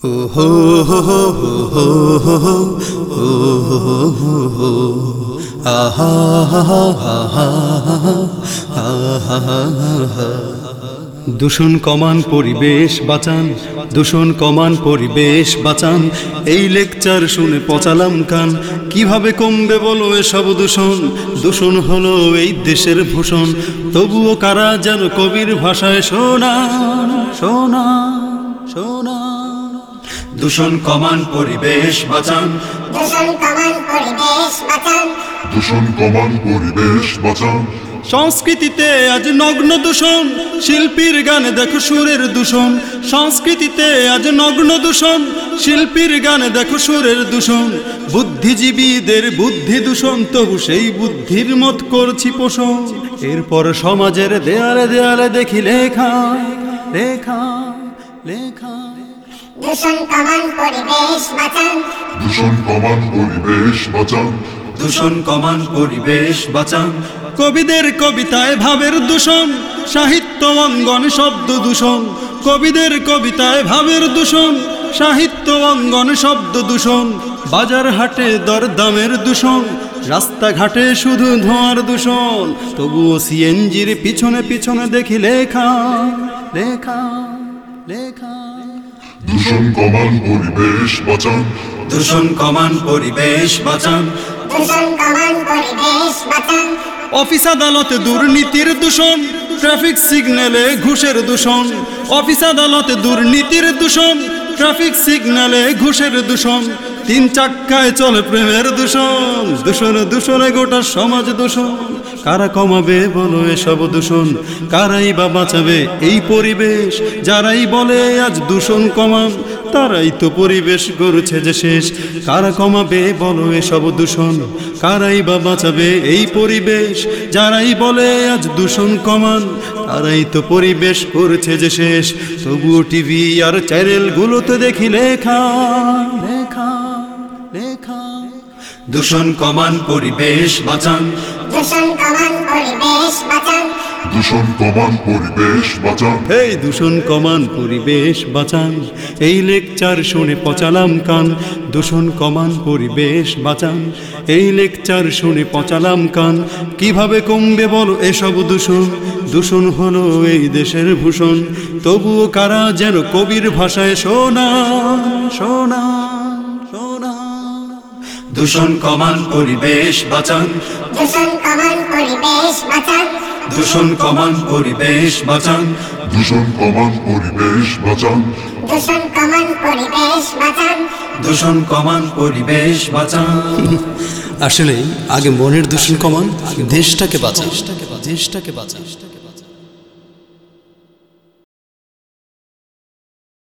আহা দূষণ কমান পরিবেশ বাঁচান, দূষণ কমান পরিবেশ বাঁচান। এই লেকচার শুনে পচালাম কান। কীভাবে কমবে বলো এসব দূষণ? দূষণ হলো এই দেশের ভূষণ। তবুও কারা যেন কবির ভাষায় শোনা শোনা শোনা দূষণ কমান পরিবেশ বাঁচান। দূষণ কমান পরিবেশ বাঁচান। দূষণ কমান পরিবেশ বাঁচান। সংস্কৃতিতে আজ নগ্ন দূষণ শিল্পীর গানে দেখো সুরের দূষণ। সংস্কৃতিতে আজ নগ্ন দূষণ শিল্পীর গানে দেখো সুরের দূষণ। বুদ্ধিজীবীদের বুদ্ধি দূষণ তবু সেই বুদ্ধির মত করছি পোষণ। এরপর সমাজের দেয়ালে দেয়ালে দেখি লেখা লেখা। লেখা। দূষণ কমান পরিবেশ বাঁচান। দূষণ কমান পরিবেশ বাঁচান। দূষণ কমান পরিবেশ বাঁচান। কবিদের কবিতায় ভাবের দূষণ সাহিত্য অঙ্গন শব্দ দূষণ। কবিদের কবিতায় ভাবের দূষণ সাহিত্য অঙ্গন শব্দ দূষণ। বাজার হাটে দরদামের দূষণ রাস্তাঘাটে শুধু ধোঁয়ার দূষণ। তবুও সিএনজির পিছনে পিছনে দেখি লেখা লেখা লেখা। দূষণ কমান পরিবেশ বাঁচান। দূষণ কমান পরিবেশ বাঁচান। দূষণ কমান পরিবেশ বাঁচান। অফিস আদালতে দুর্নীতির দূষণ। ট্রাফিক সিগন্যালে ঘুষের দূষণ। অফিস আদালতে দুর্নীতির দূষণ। ট্রাফিক সিগন্যালে ঘুষের দূষণ। তিন চাক্কায় চলে প্রেমের দূষণ। দূষণ দূষণে গোটা সমাজ দূষণ। কারা কমাবে বলো এসব দূষণ? কারাই বা বাঁচাবে এই পরিবেশ? যারাই বলে আজ দূষণ কমান তারাই তো পরিবেশ গড়ছে যে শেষ। কারা কমাবে বলো এসব দূষণ? কারাই বা বাঁচাবে এই পরিবেশ? যারাই বলে আজ দূষণ কমান তারাই তো পরিবেশ করছে যে শেষ। তবুও টিভি আর চ্যানেলগুলোতে দেখি লেখা লেখা লেখা। দূষণ কমান পরিবেশ বাঁচান। দূষণ কমান পরিবেশ বাঁচান। দূষণ কমান পরিবেশ বাঁচান। এই দূষণ কমান পরিবেশ বাঁচান। এই লেকচার শুনে পচালাম কান। দূষণ কমান পরিবেশ বাঁচান। এই লেকচার শুনে পচালাম কান। কীভাবে কমবে বলো এসব দূষণ? দূষণ হলো এই দেশের ভূষণ। তবুও কারা যেন কবির ভাষায় শোনা শোনা শোনা। দূষণ কমান পরিবেশ বাঁচান। দূষণ কমান পরিবেশ বাঁচান। দূষণ কমান পরিবেশ বাঁচান। দূষণ কমান পরিবেশ বাঁচান। দূষণ কমান পরিবেশ বাঁচান। দূষণ কমান পরিবেশ বাঁচান। আসলে আগে মনের দূষণ কমান দেশটাকে বাঁচান। দেশটাকে বাঁচান।